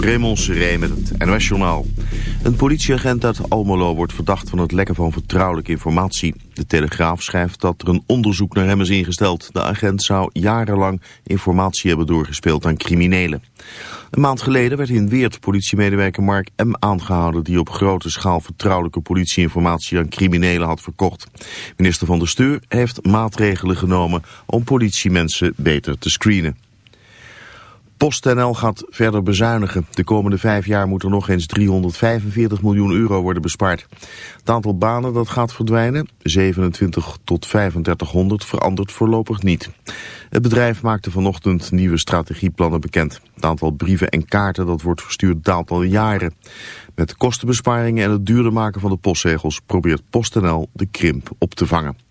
Raymond Seré met het NOS. Een politieagent uit Almelo wordt verdacht van het lekken van vertrouwelijke informatie. De Telegraaf schrijft dat er een onderzoek naar hem is ingesteld. De agent zou jarenlang informatie hebben doorgespeeld aan criminelen. Een maand geleden werd in Weert politiemedewerker Mark M. aangehouden... die op grote schaal vertrouwelijke politieinformatie aan criminelen had verkocht. Minister van der Steur heeft maatregelen genomen om politiemensen beter te screenen. PostNL gaat verder bezuinigen. De komende vijf jaar moet er nog eens 345 miljoen euro worden bespaard. Het aantal banen dat gaat verdwijnen, 27 tot 3500, verandert voorlopig niet. Het bedrijf maakte vanochtend nieuwe strategieplannen bekend. Het aantal brieven en kaarten dat wordt verstuurd daalt al jaren. Met kostenbesparingen en het duurder maken van de postzegels probeert PostNL de krimp op te vangen.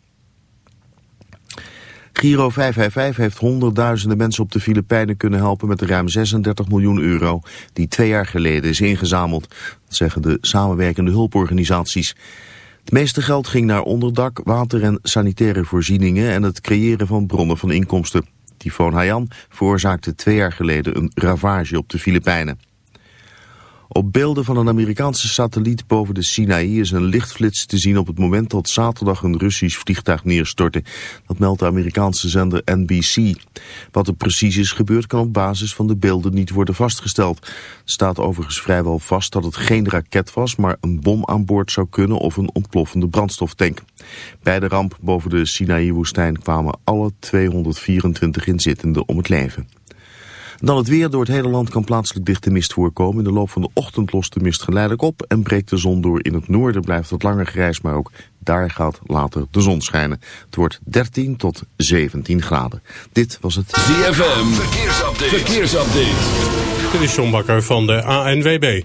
Giro 555 heeft honderdduizenden mensen op de Filipijnen kunnen helpen met ruim 36 miljoen euro die twee jaar geleden is ingezameld. Dat zeggen de samenwerkende hulporganisaties. Het meeste geld ging naar onderdak, water en sanitaire voorzieningen en het creëren van bronnen van inkomsten. Tyfoon Haiyan veroorzaakte twee jaar geleden een ravage op de Filipijnen. Op beelden van een Amerikaanse satelliet boven de Sinaï is een lichtflits te zien op het moment dat zaterdag een Russisch vliegtuig neerstortte. Dat meldt de Amerikaanse zender NBC. Wat er precies is gebeurd kan op basis van de beelden niet worden vastgesteld. Het staat overigens vrijwel vast dat het geen raket was, maar een bom aan boord zou kunnen of een ontploffende brandstoftank. Bij de ramp boven de Sinaï-woestijn kwamen alle 224 inzittenden om het leven. Dan het weer. Door het hele land kan plaatselijk dichte mist voorkomen. In de loop van de ochtend lost de mist geleidelijk op en breekt de zon door. In het noorden blijft het langer grijs, maar ook daar gaat later de zon schijnen. Het wordt 13 tot 17 graden. Dit was het ZFM. Verkeersupdate. Verkeersupdate. Dit is John Bakker van de ANWB.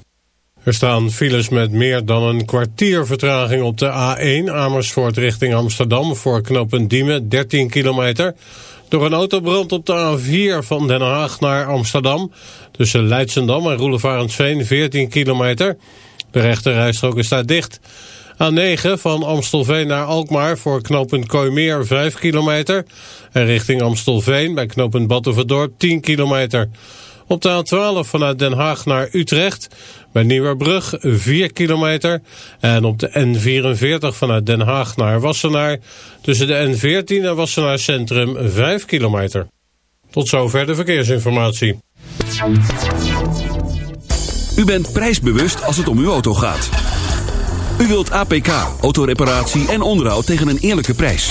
Er staan files met meer dan een kwartier vertraging op de A1 Amersfoort richting Amsterdam voor knooppunt Diemen 13 kilometer. Door een autobrand op de A4 van Den Haag naar Amsterdam. Tussen Leidsendam en Roelevarensveen 14 kilometer. De rechterrijstrook is daar dicht. A9 van Amstelveen naar Alkmaar voor knooppunt Kooimeer 5 kilometer. En richting Amstelveen bij knooppunt Battenverdorp 10 kilometer. Op de A12 vanuit Den Haag naar Utrecht bij Nieuwerbrug 4 kilometer. En op de N44 vanuit Den Haag naar Wassenaar tussen de N14 en Wassenaar Centrum 5 kilometer. Tot zover de verkeersinformatie. U bent prijsbewust als het om uw auto gaat. U wilt APK, autoreparatie en onderhoud tegen een eerlijke prijs.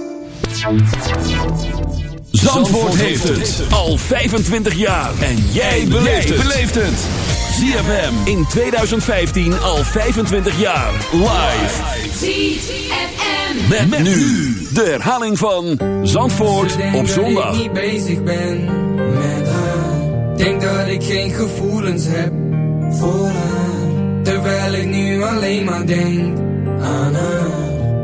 Zandvoort heeft het al 25 jaar. En jij beleeft het. ZFM in 2015 al 25 jaar. Live. ZFM. Met, met nu de herhaling van Zandvoort op zondag. Dat ik niet bezig ben met haar. Denk dat ik geen gevoelens heb voor haar. Terwijl ik nu alleen maar denk.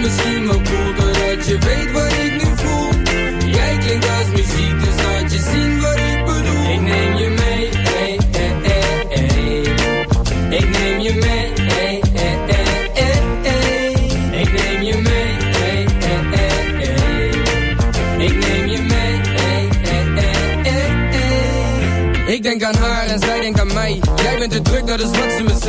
misschien wel cool doordat je weet wat ik nu voel Jij klinkt als muziek dus laat je zien wat ik bedoel Ik neem je mee, ey, ey, ey, ey. Ik neem je mee. Ik neem je mee. Ik neem je mee. Ik denk aan haar en zij denkt aan mij Jij bent te druk, dat is wat ze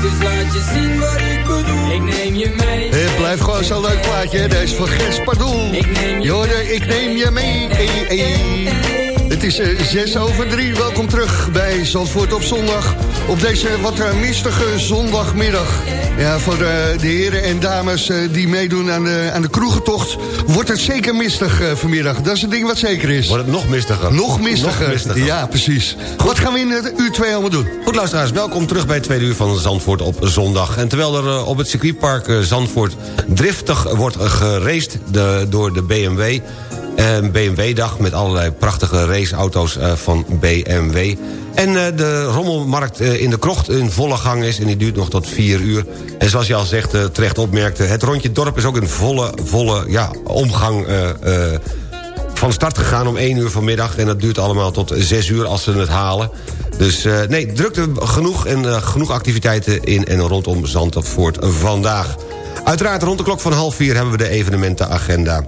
dus laat je zien wat ik bedoel. Ik neem je mee. Het blijft gewoon zo'n leuk plaatje, deze van Gers Pardoel. Ik neem je hoorde, ik neem je mee. Het is eh, zes over drie. Welkom terug bij Zandvoort op zondag. Op deze wat eh, mistige zondagmiddag. Ja, voor de, de heren en dames eh, die meedoen aan de, aan de kroegentocht... wordt het zeker mistig eh, vanmiddag. Dat is het ding wat zeker is. Wordt het nog mistiger? Nog mistiger. Nog mistiger. Ja, precies. Wat gaan we in het uur 2 allemaal doen? Goed luisteraars, welkom terug bij het tweede uur van Zandvoort op zondag. En terwijl er eh, op het circuitpark Zandvoort driftig wordt geraced door de BMW... Een BMW-dag met allerlei prachtige raceauto's eh, van BMW. En eh, de rommelmarkt eh, in de krocht in volle gang is... en die duurt nog tot vier uur. En zoals je al zegt, terecht opmerkte... het rondje dorp is ook in volle, volle ja, omgang... van start gegaan om 1 uur vanmiddag... en dat duurt allemaal tot 6 uur als ze het halen. Dus nee, drukte genoeg en genoeg activiteiten in en rondom Zandvoort vandaag. Uiteraard rond de klok van half vier hebben we de evenementenagenda.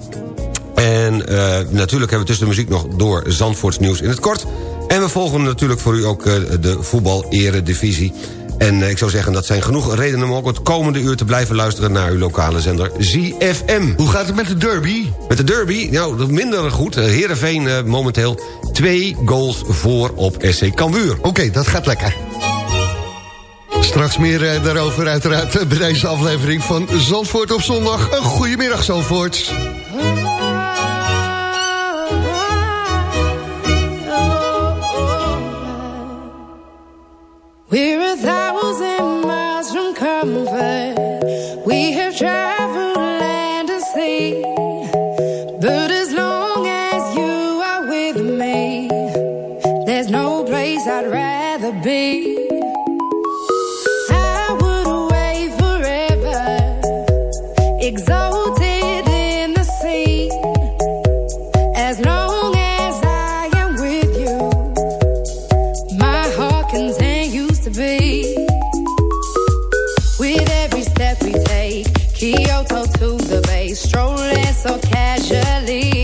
En eh, natuurlijk hebben we tussen de muziek nog door Zandvoorts nieuws in het kort. En we volgen natuurlijk voor u ook eh, de voetbal-eredivisie. En eh, ik zou zeggen, dat zijn genoeg redenen om ook het komende uur te blijven luisteren... naar uw lokale zender ZFM. Hoe gaat het met de derby? Met de derby, nou, minder goed. Heerenveen eh, momenteel twee goals voor op SC Cambuur. Oké, dat gaat lekker. Straks meer daarover uiteraard bij deze aflevering van Zandvoort op zondag. Een goedemiddag Zandvoort. We're a thousand naturally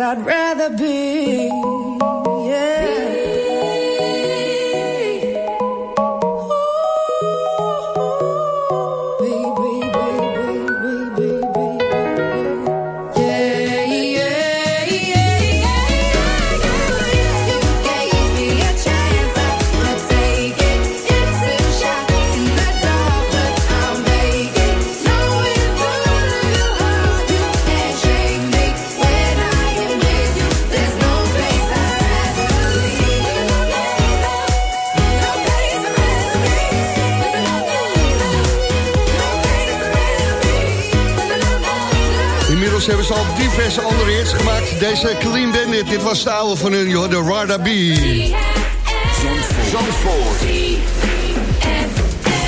I'd rather be. Diverse andere hits gemaakt. Deze Clean Bandit, dit was de oude van hun, joh, de Rada B.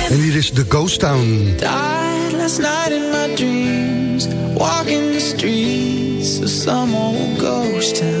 En hier is The Ghost Town. Died last night in my dreams, walking the streets of some old ghost town.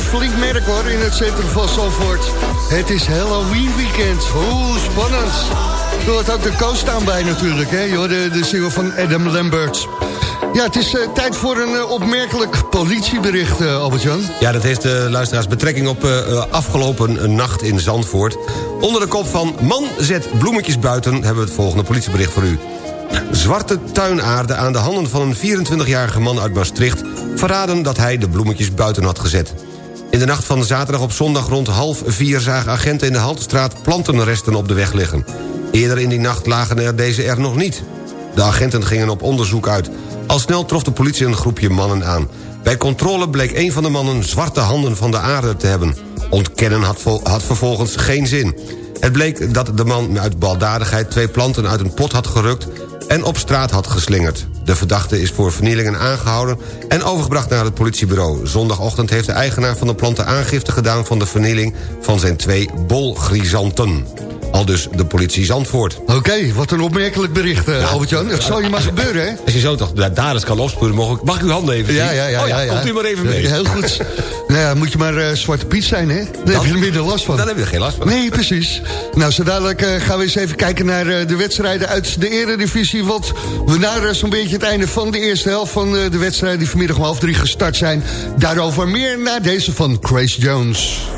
Flink merken hoor, in het centrum van Zandvoort. Het is Halloween weekend. Hoe spannend. Er hoort ook de coast aan bij natuurlijk, hè? Joh, de, de single van Adam Lambert. Ja, het is eh, tijd voor een eh, opmerkelijk politiebericht, eh, Albert-Jan. Ja, dat heeft de luisteraars betrekking op afgelopen nacht in Zandvoort. Onder de kop van Man zet bloemetjes buiten... hebben we het volgende politiebericht voor u. Zwarte tuinaarden aan de handen van een 24-jarige man uit Maastricht... verraden dat hij de bloemetjes buiten had gezet. In de nacht van zaterdag op zondag rond half vier... zagen agenten in de Haltestraat plantenresten op de weg liggen. Eerder in die nacht lagen er deze er nog niet. De agenten gingen op onderzoek uit. Al snel trof de politie een groepje mannen aan. Bij controle bleek een van de mannen zwarte handen van de aarde te hebben. Ontkennen had, had vervolgens geen zin. Het bleek dat de man uit baldadigheid twee planten uit een pot had gerukt... en op straat had geslingerd. De verdachte is voor vernielingen aangehouden en overgebracht naar het politiebureau. Zondagochtend heeft de eigenaar van de planten aangifte gedaan... van de vernieling van zijn twee bolgrisanten. Al dus de politie Zandvoort. Oké, wat een opmerkelijk bericht, eh, Albert-Jan. Het zal je maar gebeuren, hè? Als je zo toch daar daders kan opsporen, mag ik, mag ik uw handen even zien? Ja, ja, ja. Oh ja, ja. Komt u maar even mee. Ja, heel goed. nou ja, moet je maar eh, Zwarte Piet zijn, hè? Dan, heb je er minder last van. Dan heb je er geen last van. Nee, precies. Nou, zo dadelijk eh, gaan we eens even kijken naar de wedstrijden uit de eredivisie. Want we naderen zo'n beetje het einde van de eerste helft van de wedstrijden... die vanmiddag om half drie gestart zijn. Daarover meer na deze van Grace Jones.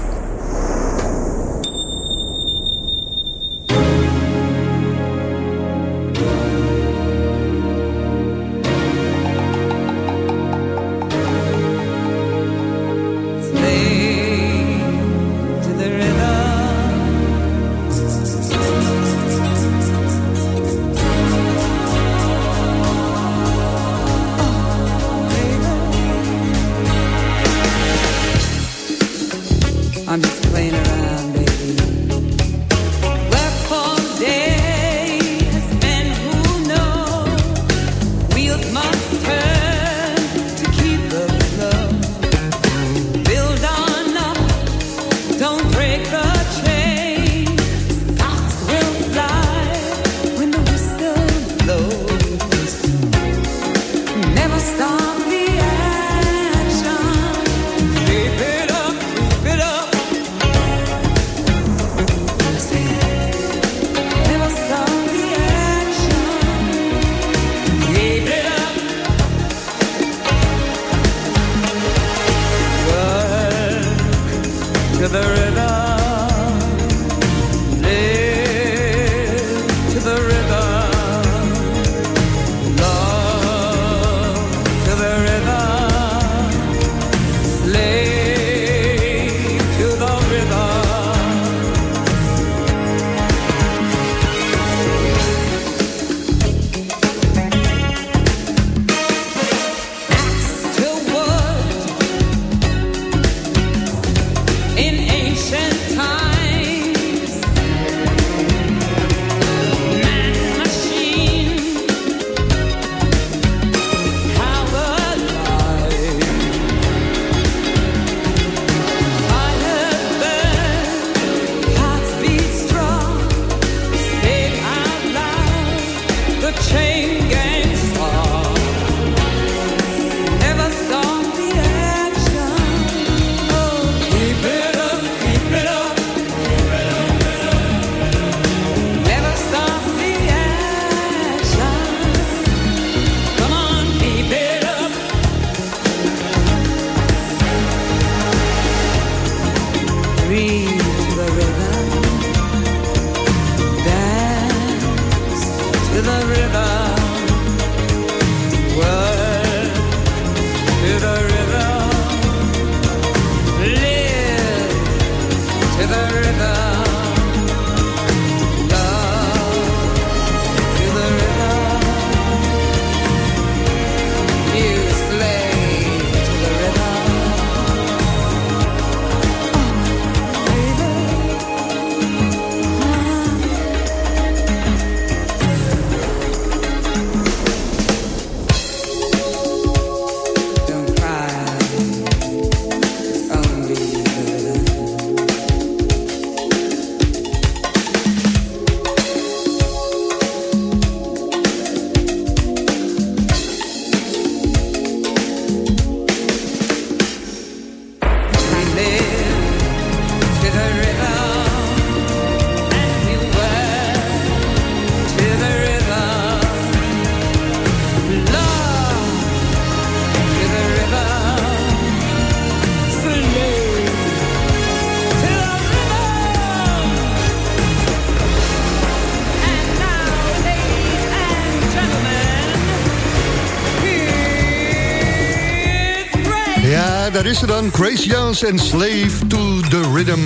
Daar is ze dan. Grace Jones en Slave to the Rhythm.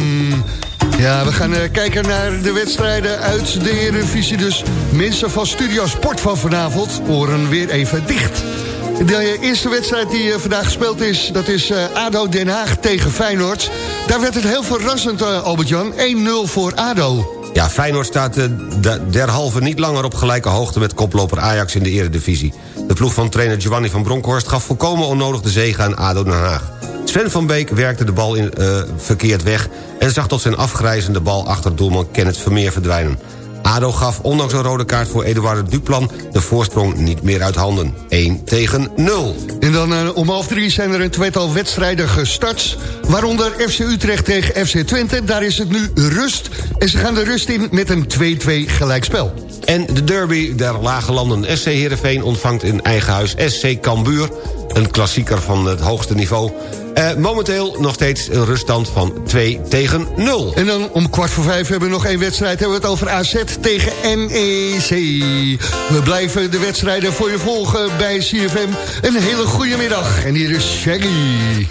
Ja, we gaan eh, kijken naar de wedstrijden uit de Eredivisie. Dus mensen van Studio Sport van vanavond horen weer even dicht. De eerste wedstrijd die eh, vandaag gespeeld is, dat is eh, ADO Den Haag tegen Feyenoord. Daar werd het heel verrassend, Albert-Jan. 1-0 voor ADO. Ja, Feyenoord staat de- derhalve niet langer op gelijke hoogte... met koploper Ajax in de eredivisie. De ploeg van trainer Giovanni van Bronckhorst gaf volkomen onnodig de zege aan ADO Den Haag. Sven van Beek werkte de bal in, eh, verkeerd weg... en zag tot zijn afgrijzende bal achter doelman Kenneth Vermeer verdwijnen. ADO gaf ondanks een rode kaart voor Eduardo Duplan... de voorsprong niet meer uit handen. 1 tegen 0. En dan uh, om half drie zijn er een tweetal wedstrijden gestart. Waaronder FC Utrecht tegen FC Twente. Daar is het nu rust. En ze gaan de rust in met een 2-2 gelijkspel. En de derby der lage landen. SC Heerenveen ontvangt in eigen huis SC Cambuur. Een klassieker van het hoogste niveau. Uh, momenteel nog steeds een ruststand van 2 tegen 0. En dan om kwart voor vijf hebben we nog één wedstrijd. Hebben we het over AZ tegen NEC. We blijven de wedstrijden voor je volgen bij CFM. Een hele goede middag. En hier is Shaggy.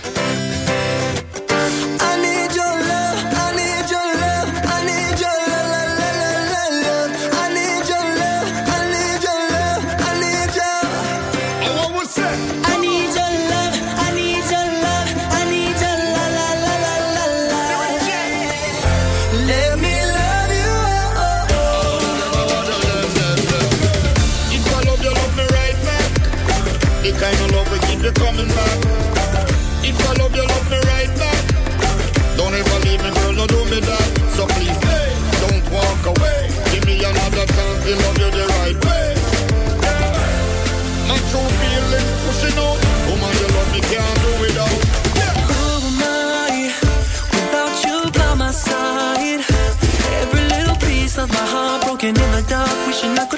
She not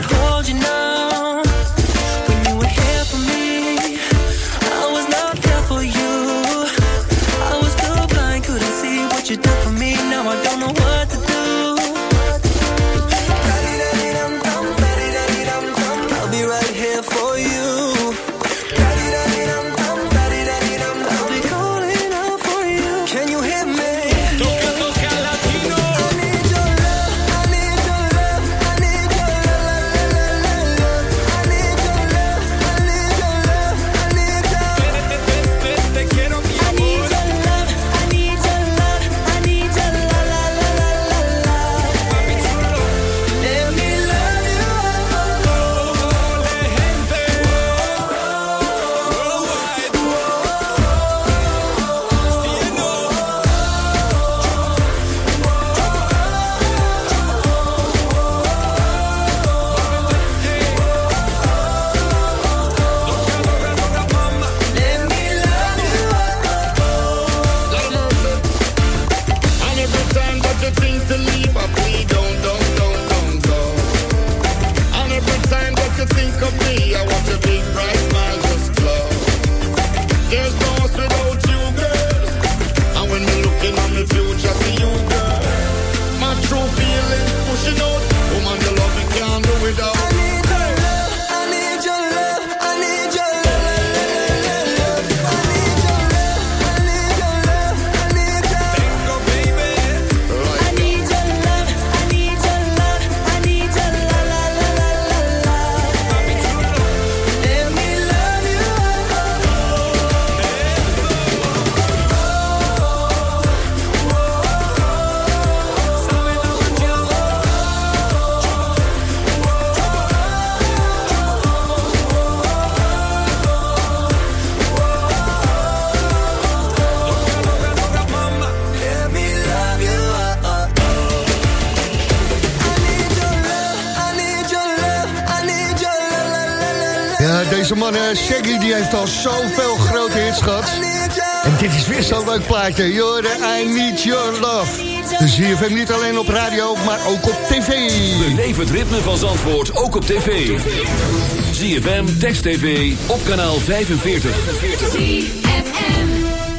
man eh, Shaggy die heeft al zoveel grote hits gehad. En dit is weer zo'n leuk plaatje. Jorde, I need your love. Dus je hem niet alleen op radio, maar ook op tv. Beleef het ritme van Zandvoort ook op tv. ZFM, Text TV, op kanaal 45.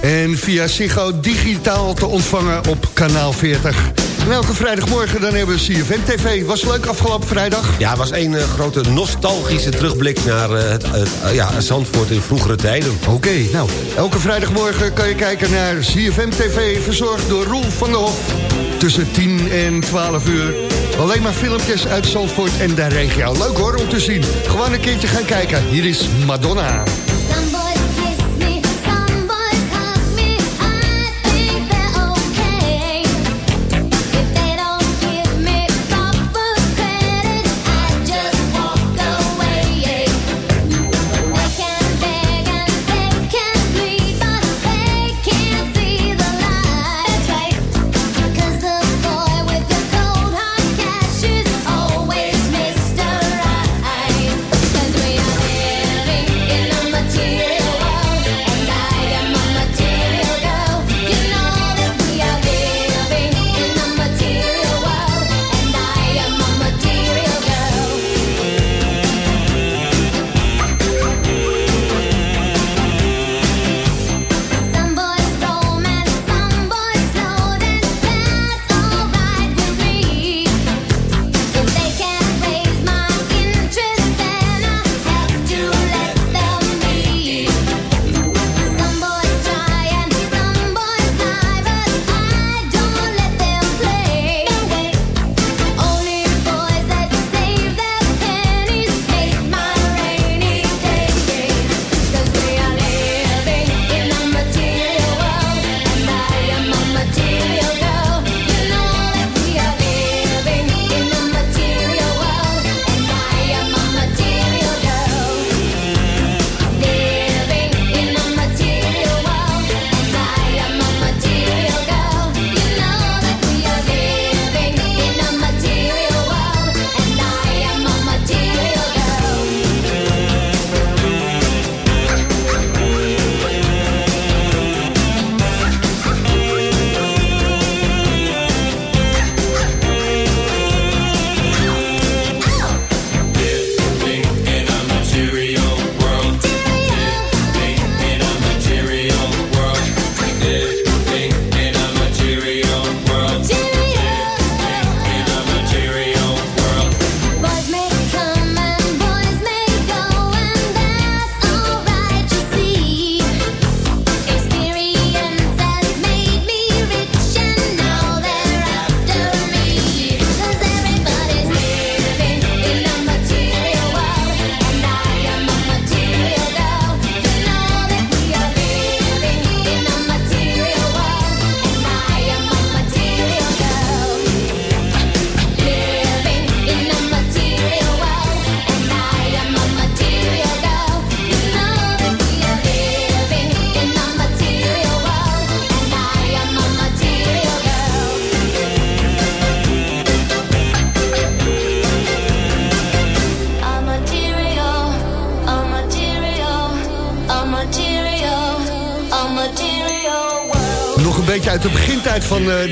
En via Ziggo digitaal te ontvangen op kanaal 40. En elke vrijdagmorgen dan hebben we CFM TV. Was leuk afgelopen vrijdag? Ja, het was een eh, grote nostalgische terugblik naar eh, het, eh, ja, Zandvoort in vroegere tijden. Oké, nou, elke vrijdagmorgen kan je kijken naar CFM TV... verzorgd door Roel van der Hof. Tussen 10 en 12 uur. Alleen maar filmpjes uit Zandvoort en de regio. Leuk hoor, om te zien. Gewoon een keertje gaan kijken. Hier is Madonna.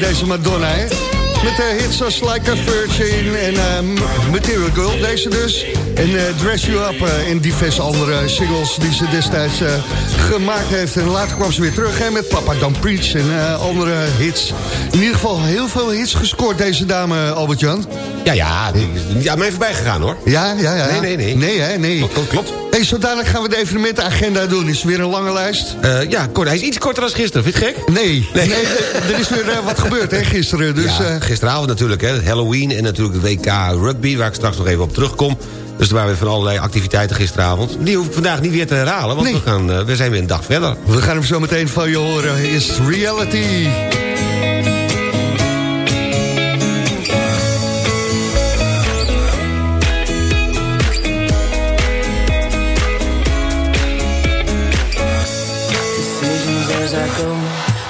Deze Madonna, hè? Met uh, hits als Like a Virgin en uh, Material Girl, deze dus. En uh, Dress You Up uh, en diverse andere singles die ze destijds gemaakt heeft. En later kwam ze weer terug hè, met Papa Don't Preach en andere hits. In ieder geval heel veel hits gescoord, deze dame Albert-Jan. Ja, ja, die is ja, mij voorbij gegaan hoor. Ja, ja, ja. Nee, nee, nee. Nee, hè, nee. Klopt, klopt. Hey, zo dadelijk gaan we de evenementenagenda doen. Is er weer een lange lijst? Uh, ja, kort, hij is iets korter dan gisteren. Vind je het gek? Nee, nee. nee er is weer uh, wat gebeurd hè, gisteren. Dus, ja, gisteravond natuurlijk, hè, Halloween en natuurlijk het WK Rugby... waar ik straks nog even op terugkom. Dus er waren weer van allerlei activiteiten gisteravond. Die hoef ik vandaag niet weer te herhalen, want nee. we, gaan, we zijn weer een dag verder. We gaan hem zo meteen van je horen. Is reality.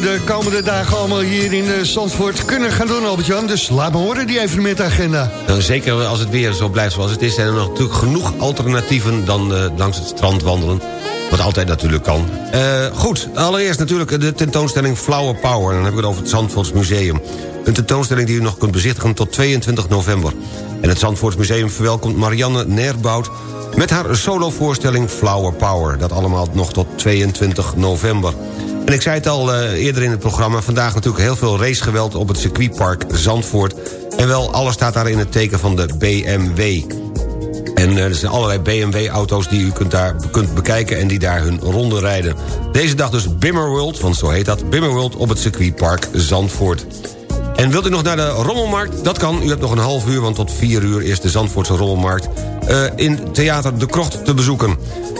de komende dagen allemaal hier in Zandvoort kunnen gaan doen, Albert-Jan. Dus laat me horen, die evenementagenda. Nou, zeker als het weer zo blijft zoals het is... zijn er nog natuurlijk genoeg alternatieven dan uh, langs het strand wandelen. Wat altijd natuurlijk kan. Uh, goed, allereerst natuurlijk de tentoonstelling Flower Power. Dan heb ik het over het Zandvoorts Museum. Een tentoonstelling die u nog kunt bezichtigen tot 22 november. En het Zandvoorts Museum verwelkomt Marianne Nerbout... met haar solovoorstelling Flower Power. Dat allemaal nog tot 22 november. En ik zei het al uh, eerder in het programma... vandaag natuurlijk heel veel racegeweld op het circuitpark Zandvoort. En wel, alles staat daar in het teken van de BMW. En uh, er zijn allerlei BMW-auto's die u kunt, daar, kunt bekijken... en die daar hun ronde rijden. Deze dag dus Bimmerworld, want zo heet dat... Bimmerworld op het circuitpark Zandvoort. En wilt u nog naar de Rommelmarkt? Dat kan. U hebt nog een half uur, want tot vier uur is de Zandvoortse Rommelmarkt... Uh, in Theater De Krocht te bezoeken.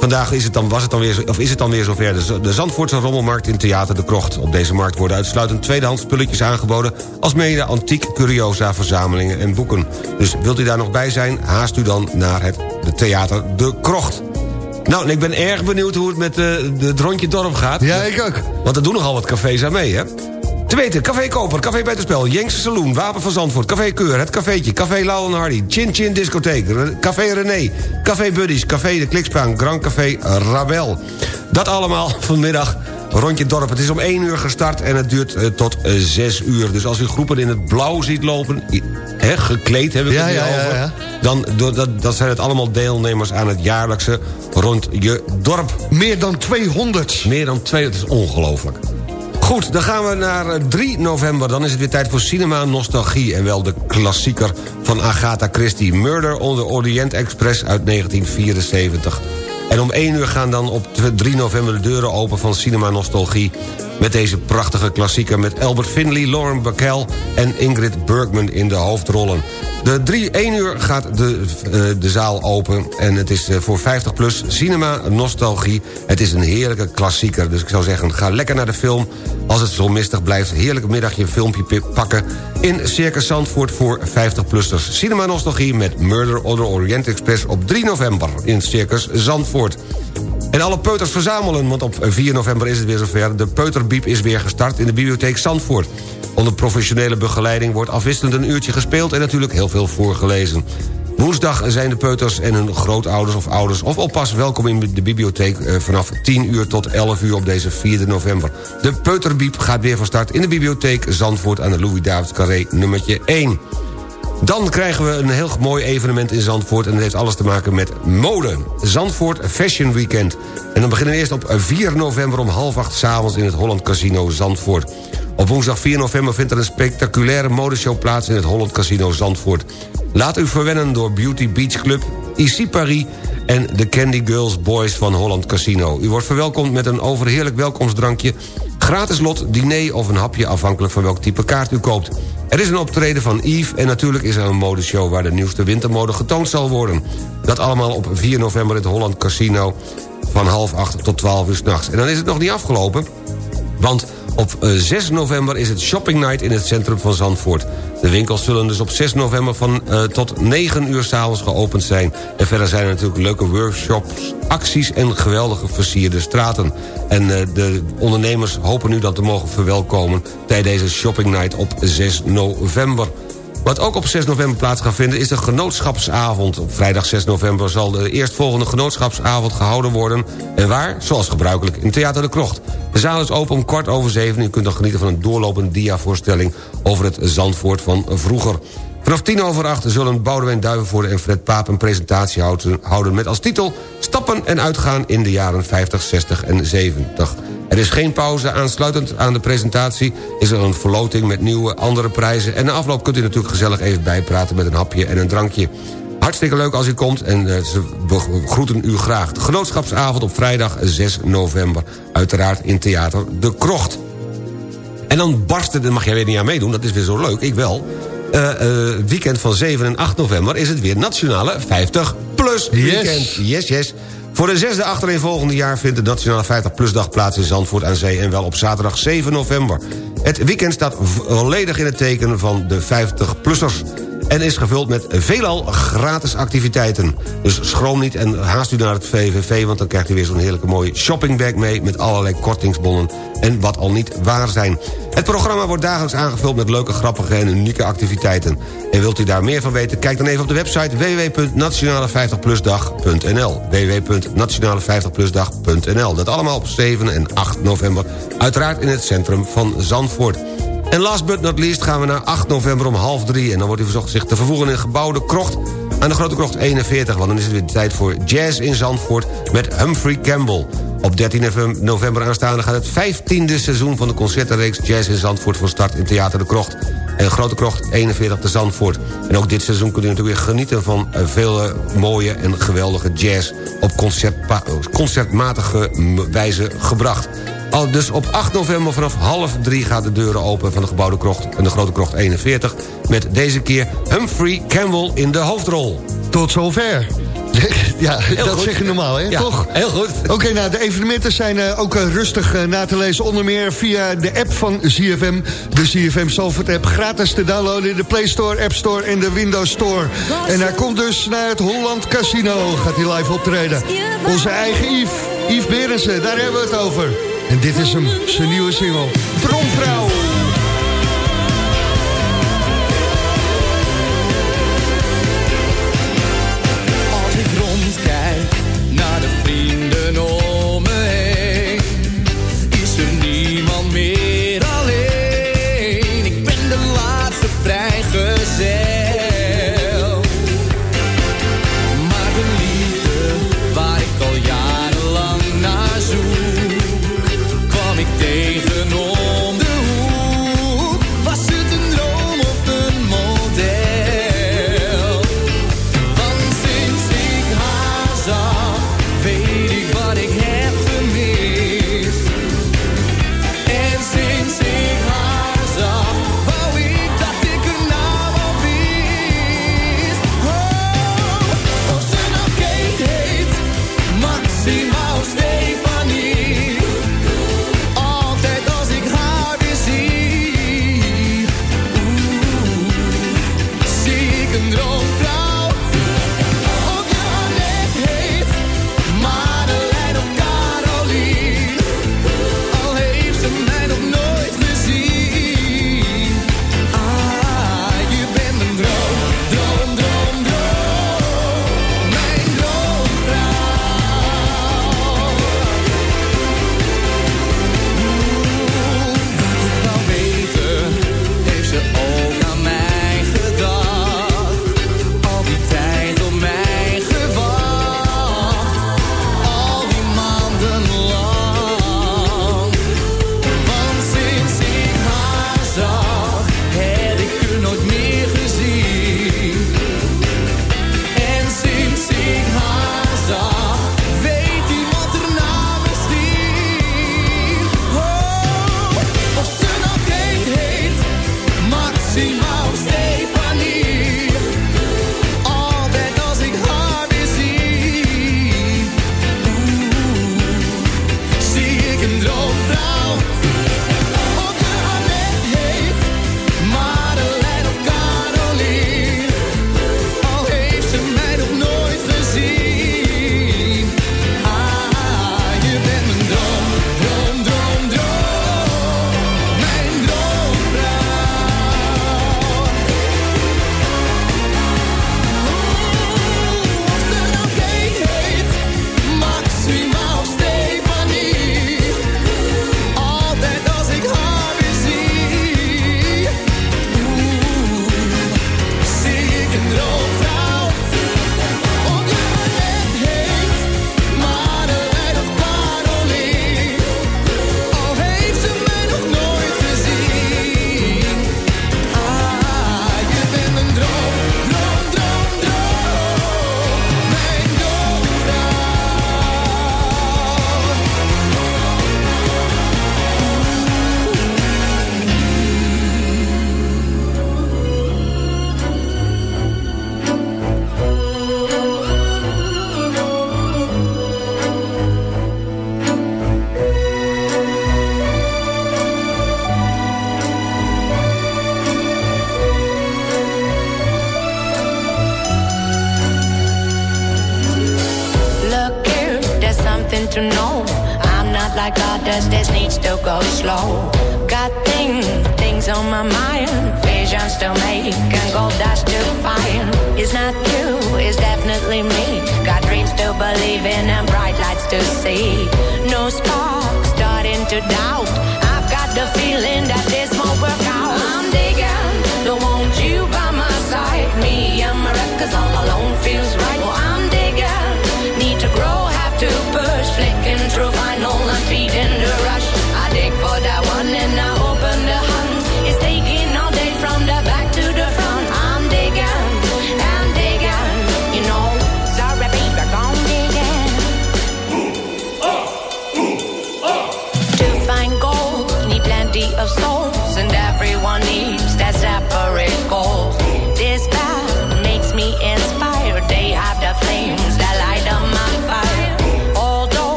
Vandaag is het dan, was het dan weer, of is het dan weer zover de, de Zandvoortse Rommelmarkt in Theater De Krocht. Op deze markt worden uitsluitend tweedehands spulletjes aangeboden... als mede antiek, curiosa, verzamelingen en boeken. Dus wilt u daar nog bij zijn, haast u dan naar het de Theater De Krocht. Nou, en ik ben erg benieuwd hoe het met uh, de, het rondje dorp gaat. Ja, ik ook. Want er doen nogal wat cafés aan mee, hè? Te weten, Café Koper, Café Buitenspel, Jenkse Saloon, Wapen van Zandvoort, Café Keur, Het Cafeetje, Café Lauw en Hardy, Chin Chin Discotheek, Café René, Café Buddies, Café De Klikspaan, Grand Café Rabel. Dat allemaal vanmiddag rondje dorp. Het is om 1 uur gestart en het duurt uh, tot uh, 6 uur. Dus als u groepen in het blauw ziet lopen, he, gekleed hebben we ja, het ja, over... Ja. dan dat, dat zijn het allemaal deelnemers aan het jaarlijkse rond je dorp. Meer dan 200. Meer dan 200, dat is ongelooflijk. Goed, dan gaan we naar eh, 3 november. Dan is het weer tijd voor Cinema Nostalgie. En wel de klassieker van Agatha Christie. Murder on the Orient Express uit 1974. En om 1 uur gaan dan op 3 november de deuren open van Cinema Nostalgie... met deze prachtige klassieker met Albert Finley, Lauren Bacall... en Ingrid Bergman in de hoofdrollen. De 3, 1 uur gaat de, uh, de zaal open en het is uh, voor 50 plus Cinema Nostalgie. Het is een heerlijke klassieker, dus ik zou zeggen... ga lekker naar de film als het zo mistig blijft. Heerlijk middagje een filmpje pakken in Circus Zandvoort voor 50-plussers. Cinema Nostalgie met Murder on the Orient Express op 3 november in Circus Zandvoort. En alle peuters verzamelen, want op 4 november is het weer zover. De peuterbiep is weer gestart in de bibliotheek Zandvoort. Onder professionele begeleiding wordt afwisselend een uurtje gespeeld... en natuurlijk heel veel voorgelezen. Woensdag zijn de peuters en hun grootouders of ouders of oppas welkom in de bibliotheek eh, vanaf 10 uur tot 11 uur op deze 4 november. De peuterbiep gaat weer van start in de bibliotheek Zandvoort aan de Louis-Davids Carré nummertje 1. Dan krijgen we een heel mooi evenement in Zandvoort... en dat heeft alles te maken met mode. Zandvoort Fashion Weekend. En dan beginnen we eerst op 4 november om half acht... s'avonds in het Holland Casino Zandvoort. Op woensdag 4 november vindt er een spectaculaire modeshow plaats... in het Holland Casino Zandvoort. Laat u verwennen door Beauty Beach Club, Ici Paris... en de Candy Girls Boys van Holland Casino. U wordt verwelkomd met een overheerlijk welkomstdrankje... gratis lot, diner of een hapje afhankelijk van welk type kaart u koopt. Er is een optreden van Yves en natuurlijk is er een modeshow... waar de nieuwste wintermode getoond zal worden. Dat allemaal op 4 november in het Holland Casino... van half acht tot 12 uur s'nachts. En dan is het nog niet afgelopen, want... Op 6 november is het Shopping Night in het centrum van Zandvoort. De winkels zullen dus op 6 november van uh, tot 9 uur s'avonds geopend zijn. En verder zijn er natuurlijk leuke workshops, acties en geweldige versierde straten. En uh, de ondernemers hopen nu dat te mogen verwelkomen... tijdens deze Shopping Night op 6 november. Wat ook op 6 november plaats gaat vinden is de genootschapsavond. Op vrijdag 6 november zal de eerstvolgende genootschapsavond gehouden worden. En waar? Zoals gebruikelijk in Theater de Krocht. De zaal is open om kwart over zeven. U kunt dan genieten van een doorlopende diavoorstelling over het Zandvoort van vroeger. Vanaf tien over acht zullen Boudewijn Duivenvoorde en Fred Paap een presentatie houden... met als titel Stappen en uitgaan in de jaren 50, 60 en 70. Er is geen pauze. Aansluitend aan de presentatie is er een verloting met nieuwe andere prijzen. En na afloop kunt u natuurlijk gezellig even bijpraten met een hapje en een drankje. Hartstikke leuk als u komt en uh, ze groeten u graag. De genootschapsavond op vrijdag 6 november. Uiteraard in Theater De Krocht. En dan barsten, daar mag jij weer niet aan meedoen, dat is weer zo leuk, ik wel. Uh, uh, weekend van 7 en 8 november is het weer Nationale 50 Plus Weekend. Yes, yes. yes. Voor de zesde achtereenvolgende jaar vindt de Nationale 50-plus-dag plaats in Zandvoort aan Zee... en wel op zaterdag 7 november. Het weekend staat volledig in het teken van de 50-plussers en is gevuld met veelal gratis activiteiten. Dus schroom niet en haast u naar het VVV... want dan krijgt u weer zo'n heerlijke mooie shoppingbag mee... met allerlei kortingsbonnen en wat al niet waar zijn. Het programma wordt dagelijks aangevuld met leuke, grappige en unieke activiteiten. En wilt u daar meer van weten? Kijk dan even op de website www.nationale50plusdag.nl www.nationale50plusdag.nl Dat allemaal op 7 en 8 november. Uiteraard in het centrum van Zandvoort. En last but not least gaan we naar 8 november om half drie... en dan wordt u verzocht zich te vervoegen in gebouwde krocht... aan de Grote Krocht 41, want dan is het weer tijd voor jazz in Zandvoort... met Humphrey Campbell. Op 13 november aanstaande gaat het 15e seizoen... van de concertenreeks Jazz in Zandvoort van start in Theater de Krocht. En Grote Krocht 41 te Zandvoort. En ook dit seizoen kunt u natuurlijk weer genieten van veel mooie en geweldige jazz... op concertmatige wijze gebracht. Al dus op 8 november vanaf half drie gaat de deuren open... van de gebouwde krocht en de Grote Krocht 41... met deze keer Humphrey Campbell in de hoofdrol. Tot zover. Ja, heel dat goed. zeg je normaal, hè? Ja, Toch? Heel goed. Oké, okay, nou, de evenementen zijn uh, ook uh, rustig uh, na te lezen. Onder meer via de app van ZFM. De ZFM Salford app. Gratis te downloaden in de Play Store, App Store en de Windows Store. En hij komt dus naar het Holland Casino. Gaat hij live optreden. Onze eigen Yves. Yves Berensen, daar hebben we het over. En dit is hem, zijn nieuwe single.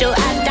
still die?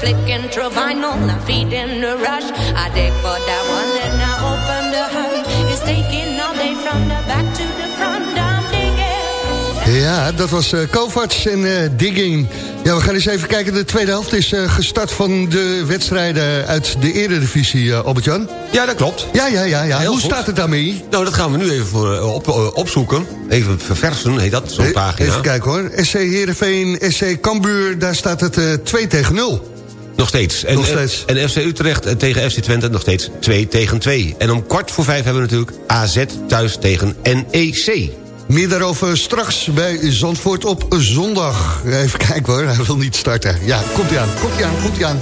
flicking on vinyl, I'm feeding the rush. I dig for that one, I open the hunt. Is taking all day from the back to the front. I'm digging. Ja, dat was uh, Kovacs en uh, Digging. Ja, we gaan eens even kijken. De tweede helft is uh, gestart van de wedstrijden uit de Eredivisie, visie, Albert-Jan. Ja, dat klopt. Ja, ja, ja. ja. Hoe goed. staat het daarmee? Nou, dat gaan we nu even voor, op, opzoeken. Even verversen, heet dat, zo'n pagina. Even kijken hoor. SC Heerenveen, SC Kambuur, daar staat het uh, 2 tegen 0. Nog steeds. En. Eh, en, FC Utrecht eh, tegen FC Twente nog steeds 2 tegen 2. En om kwart voor vijf hebben we natuurlijk AZ thuis tegen NEC. Meer daarover straks bij Zandvoort op zondag. Even kijken hoor, hij wil niet starten. Ja, komt-ie aan, komt-ie aan, komt-ie aan.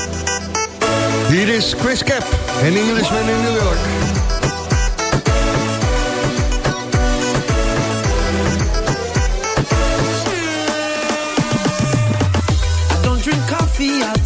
Hier is Chris Cap en Englishman in New York.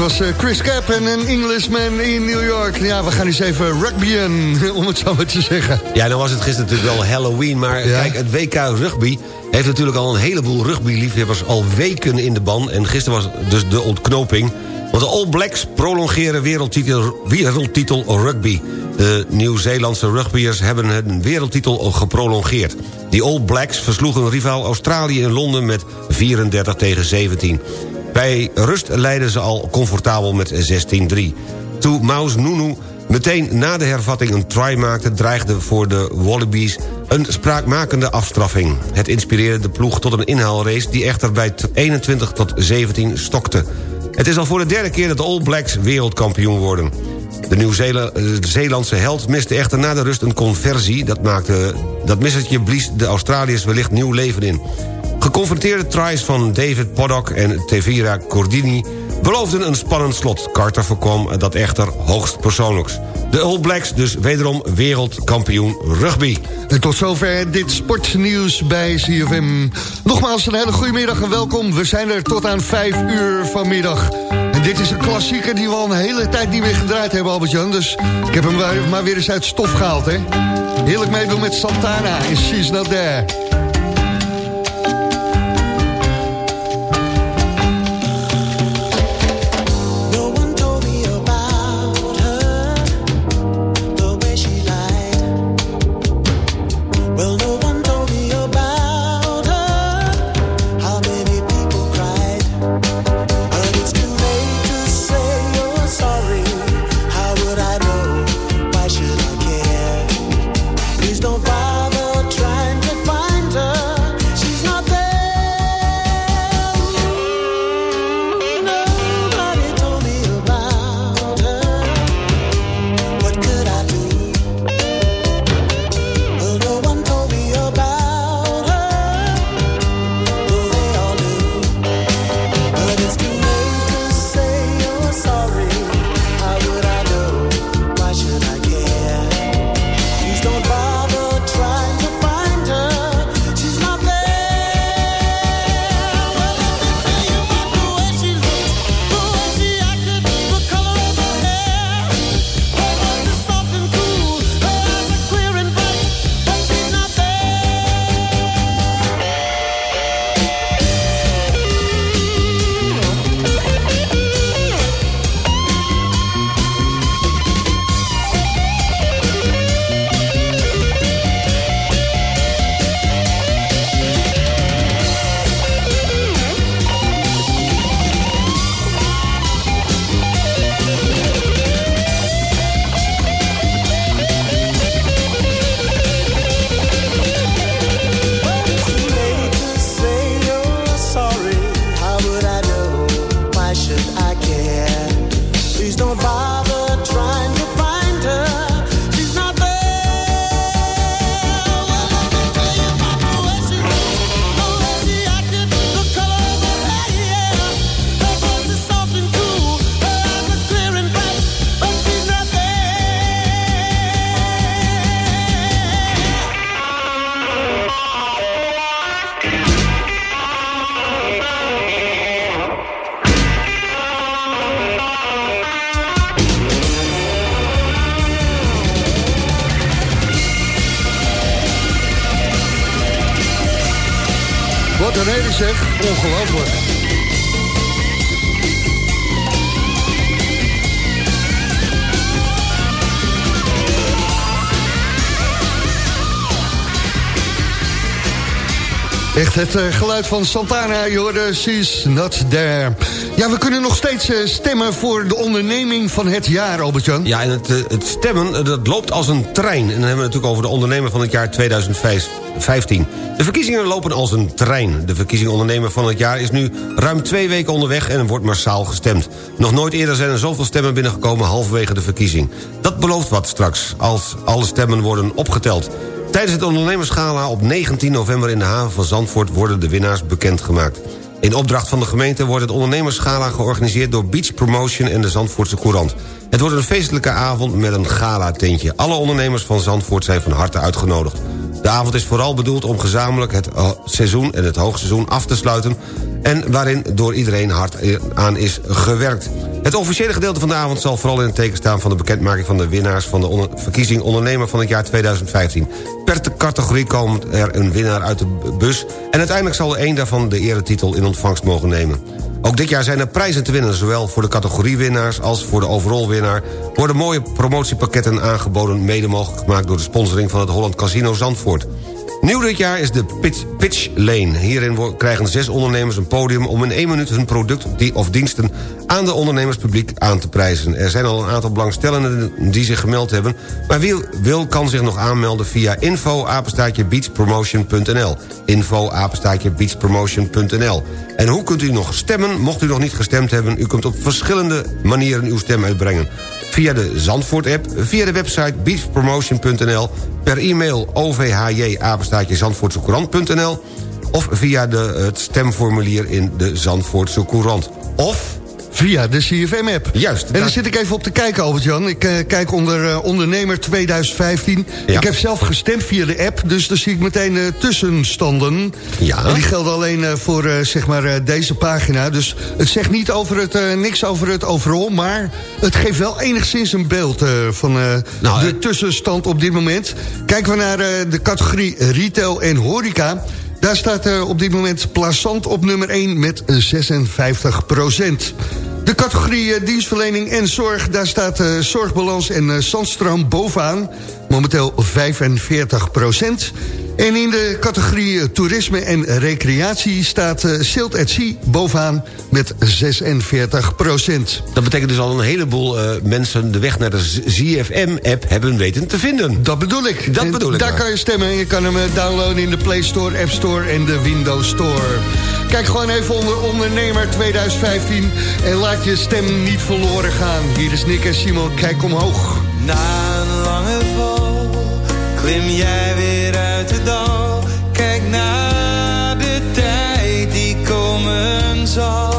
Was eh, Chris Cap en een Englishman in New York. Ja, we gaan eens even rugbyen, om het zo maar te zeggen. Ja, nou was het gisteren natuurlijk wel Halloween... maar Ja. kijk, het WK Rugby heeft natuurlijk al een heleboel rugbyliefhebbers... al weken in de ban. En gisteren was dus de ontknoping... want de All Blacks prolongeren wereldtitel, wereldtitel rugby. De Nieuw-Zeelandse rugbyers hebben hun wereldtitel geprolongeerd. Die All Blacks versloegen rivaal Australië in Londen met 34 tegen 17. Bij rust leidden ze al comfortabel met 16-3. Toen Maus Nunu meteen na de hervatting een try maakte... dreigde voor de Wallabies een spraakmakende afstraffing. Het inspireerde de ploeg tot een inhaalrace... die echter bij 21 tot 17 stokte. Het is al voor de derde keer dat de All Blacks wereldkampioen worden. De Nieuw-Zeelandse held miste echter na de rust een conversie. Dat, maakte, dat missertje blies de Australiërs wellicht nieuw leven in. Geconfronteerde tries van David Poddock en Tevira Cordini... beloofden een spannend slot. Carter voorkwam dat echter hoogst persoonlijks. De All Blacks dus wederom wereldkampioen rugby. En tot zover dit sportnieuws bij CFM. Nogmaals een hele goede middag en welkom. We zijn er tot aan 5 uur vanmiddag. En dit is een klassieker die we al een hele tijd niet meer gedraaid hebben, Albert-Jan. Dus ik heb hem maar- weer eens uit stof gehaald, hè. Heerlijk meedoen met Santana en She's Not There. Het eh, geluid van Santana, je hoorde She's Not There. Ja, we kunnen nog steeds eh, stemmen voor de onderneming van het jaar, Albert-Jan. Ja, en het, eh, het stemmen, dat loopt als een trein. En dan hebben we het natuurlijk over de ondernemer van het jaar 2015. De verkiezingen lopen als een trein. De verkiezing ondernemer van het jaar is nu ruim twee weken onderweg... en wordt massaal gestemd. Nog nooit eerder zijn er zoveel stemmen binnengekomen... halverwege de verkiezing. Dat belooft wat straks, als alle stemmen worden opgeteld. Tijdens het ondernemersgala op 19 november in de haven van Zandvoort... worden de winnaars bekendgemaakt. In opdracht van de gemeente wordt het ondernemersgala georganiseerd... door Beach Promotion en de Zandvoortse Courant. Het wordt een feestelijke avond met een gala-tentje. Alle ondernemers van Zandvoort zijn van harte uitgenodigd. De avond is vooral bedoeld om gezamenlijk het eh, seizoen en het hoogseizoen af te sluiten... en waarin door iedereen hard eh, aan is gewerkt. Het officiële gedeelte van de avond zal vooral in het teken staan... van de bekendmaking van de winnaars van de verkiezing ondernemer van het jaar 2015. Per te- categorie komt er een winnaar uit de bus... en uiteindelijk zal er één daarvan de eretitel in ontvangst mogen nemen. Ook dit jaar zijn er prijzen te winnen, zowel voor de categoriewinnaars als voor de overall winnaar... worden mooie promotiepakketten aangeboden... mede mogelijk gemaakt door de sponsoring van het Holland Casino Zandvoort. Nieuw dit jaar is de Pitch, pitch Lane. Hierin krijgen zes ondernemers een podium om in één minuut hun product of diensten aan de ondernemerspubliek aan te prijzen. Er zijn al een aantal belangstellenden die zich gemeld hebben, maar wie wil kan zich nog aanmelden via info beachpromotion.nl. Info beachpromotion.nl. En hoe kunt u nog stemmen? Mocht u nog niet gestemd hebben, u kunt op verschillende manieren uw stem uitbrengen via de Zandvoort-app, via de website beachpromotion.nl... per e-mail ovhj zandvoortsecourant.nl... of via de, het stemformulier in de Zandvoortse Courant. Of... Via de CFM-app. Juist. En daar zit ik even op te kijken, Albert-Jan. Ik eh, kijk onder eh, ondernemer 2015. Ja. Ik heb zelf gestemd via de app, dus daar zie ik meteen eh, tussenstanden. Ja. En die gelden alleen voor zeg maar, deze pagina. Dus het zegt niet over het, niks over het overal, maar het geeft wel enigszins een beeld van Nou, de tussenstand op dit moment. Kijken we naar de categorie retail en horeca... Daar staat op dit moment Plazant op nummer 1 met 56 procent. De categorie eh, dienstverlening en zorg, daar staat eh, Zorgbalans en eh, Zandstroom bovenaan. Momenteel 45 procent. En in de categorie toerisme en recreatie staat eh Silt at Sea bovenaan met 46 procent. Dat betekent dus al een heleboel eh, mensen de weg naar de ZFM-app hebben weten te vinden. Dat bedoel ik. Dat En bedoel ik Daar maar. kan je stemmen en je kan hem eh, downloaden in de Play Store, App Store en de Windows Store. Kijk gewoon even onder ondernemer 2015 en laat je stem niet verloren gaan. Hier is Nick en Simon, kijk omhoog. Na een lange klim jij weer uit de dal. Kijk naar de tijd die komen zal.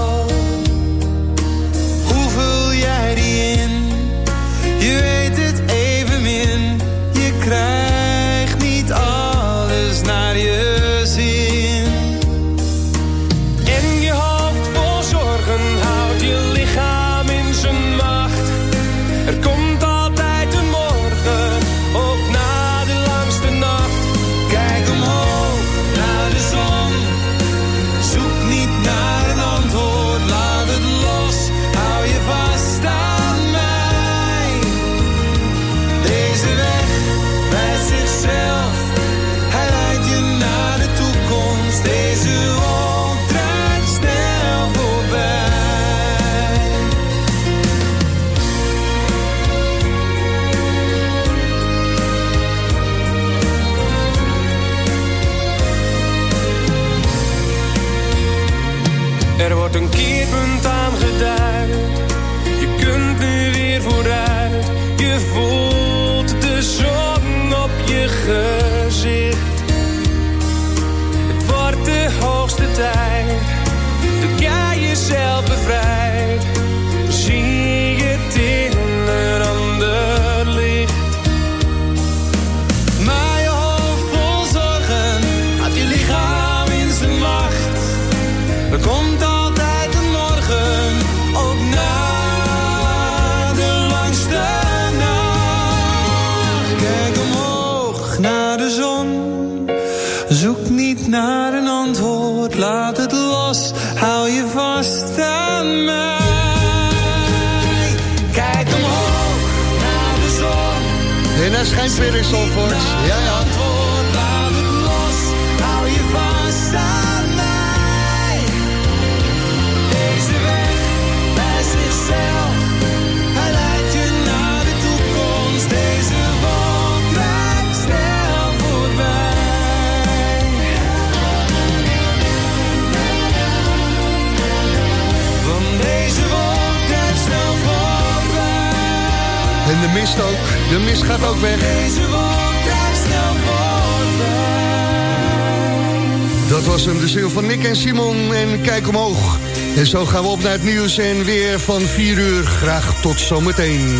Weg. Deze draait snel. Dat was hem, de ziel van Nick en Simon. En kijk omhoog. En zo gaan we op naar het nieuws en weer van 4 uur. Graag tot zometeen.